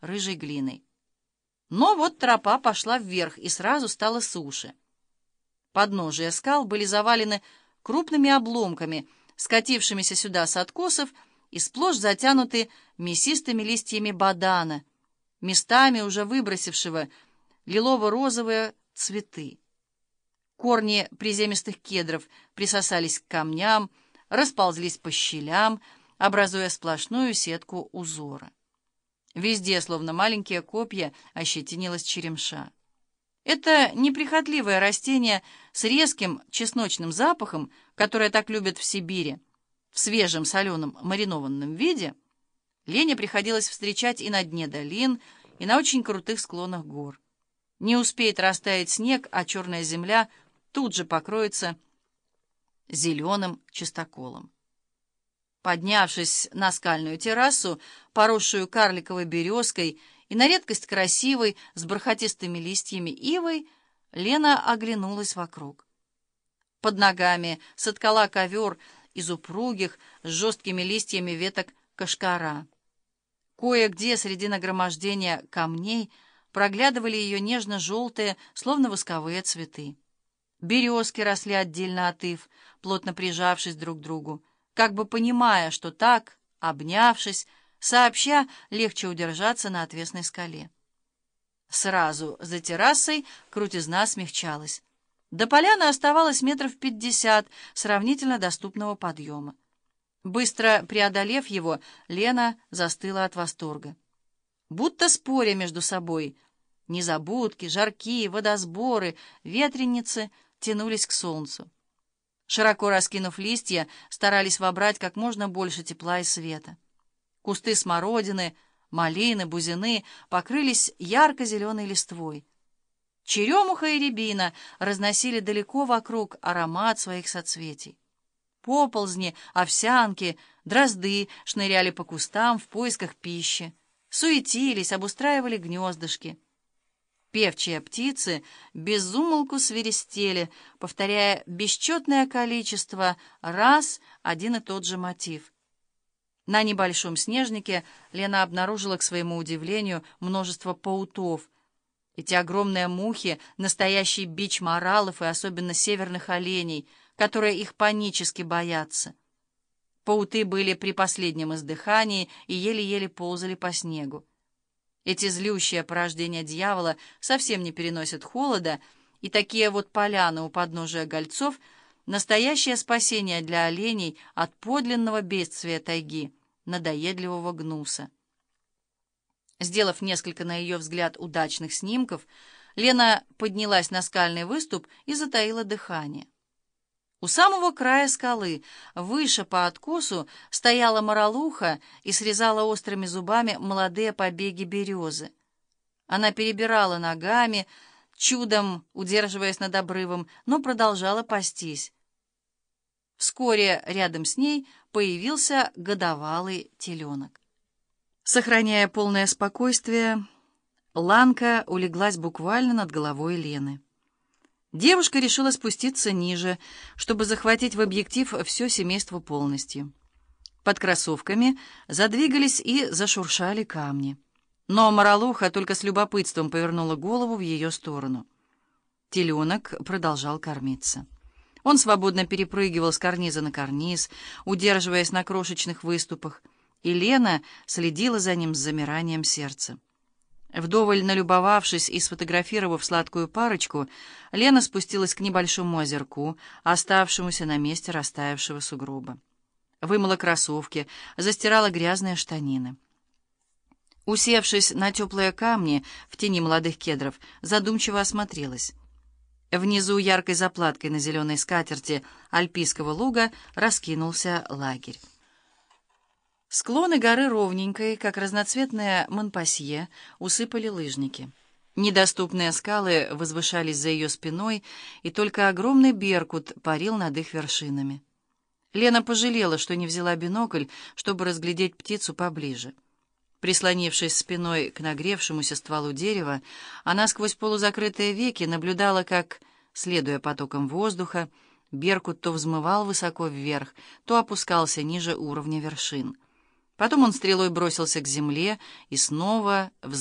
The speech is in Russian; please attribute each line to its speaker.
Speaker 1: рыжей глиной. Но вот тропа пошла вверх, и сразу стало суше. Подножия скал были завалены крупными обломками, скатившимися сюда с откосов, и сплошь затянуты мясистыми листьями бадана, местами уже выбросившего лилово-розовые цветы. Корни приземистых кедров присосались к камням, расползлись по щелям, образуя сплошную сетку узора. Везде, словно маленькие копья, ощетинилась черемша. Это неприхотливое растение с резким чесночным запахом, которое так любят в Сибири, в свежем соленом маринованном виде, Лене приходилось встречать и на дне долин, и на очень крутых склонах гор. Не успеет растаять снег, а черная земля тут же покроется зеленым чистоколом. Поднявшись на скальную террасу, поросшую карликовой березкой и на редкость красивой, с бархатистыми листьями ивой, Лена оглянулась вокруг. Под ногами соткала ковер из упругих, с жесткими листьями веток кашкара. Кое-где среди нагромождения камней проглядывали ее нежно-желтые, словно восковые цветы. Березки росли отдельно от ив, плотно прижавшись друг к другу, как бы понимая, что так, обнявшись, сообща, легче удержаться на отвесной скале. Сразу за террасой крутизна смягчалась. До поляны оставалось метров пятьдесят сравнительно доступного подъема. Быстро преодолев его, Лена застыла от восторга. Будто споря между собой, незабудки, жаркие, водосборы, ветреницы — тянулись к солнцу. Широко раскинув листья, старались вобрать как можно больше тепла и света. Кусты смородины, малины, бузины покрылись ярко-зеленой листвой. Черемуха и рябина разносили далеко вокруг аромат своих соцветий. Поползни, овсянки, дрозды шныряли по кустам в поисках пищи, суетились, обустраивали гнездышки — Певчие птицы безумолку свиристели, повторяя бесчетное количество раз один и тот же мотив. На небольшом снежнике Лена обнаружила, к своему удивлению, множество паутов. Эти огромные мухи — настоящий бич моралов и особенно северных оленей, которые их панически боятся. Пауты были при последнем издыхании и еле-еле ползали по снегу. Эти злющие порождения дьявола совсем не переносят холода, и такие вот поляны у подножия гольцов — настоящее спасение для оленей от подлинного бедствия тайги, надоедливого гнуса. Сделав несколько, на ее взгляд, удачных снимков, Лена поднялась на скальный выступ и затаила дыхание. У самого края скалы, выше по откосу, стояла моралуха и срезала острыми зубами молодые побеги березы. Она перебирала ногами, чудом удерживаясь над обрывом, но продолжала пастись. Вскоре рядом с ней появился годовалый теленок. Сохраняя полное спокойствие, Ланка улеглась буквально над головой Лены. Девушка решила спуститься ниже, чтобы захватить в объектив все семейство полностью. Под кроссовками задвигались и зашуршали камни. Но Маралуха только с любопытством повернула голову в ее сторону. Теленок продолжал кормиться. Он свободно перепрыгивал с карниза на карниз, удерживаясь на крошечных выступах, и Лена следила за ним с замиранием сердца. Вдоволь налюбовавшись и сфотографировав сладкую парочку, Лена спустилась к небольшому озерку, оставшемуся на месте растаявшего сугроба. Вымыла кроссовки, застирала грязные штанины. Усевшись на теплые камни в тени молодых кедров, задумчиво осмотрелась. Внизу яркой заплаткой на зеленой скатерти альпийского луга раскинулся лагерь. Склоны горы ровненькой, как разноцветное Монпасье, усыпали лыжники. Недоступные скалы возвышались за ее спиной, и только огромный беркут парил над их вершинами. Лена пожалела, что не взяла бинокль, чтобы разглядеть птицу поближе. Прислонившись спиной к нагревшемуся стволу дерева, она сквозь полузакрытые веки наблюдала, как, следуя потокам воздуха, беркут то взмывал высоко вверх, то опускался ниже уровня вершин. Потом он стрелой бросился к земле и снова, взмыв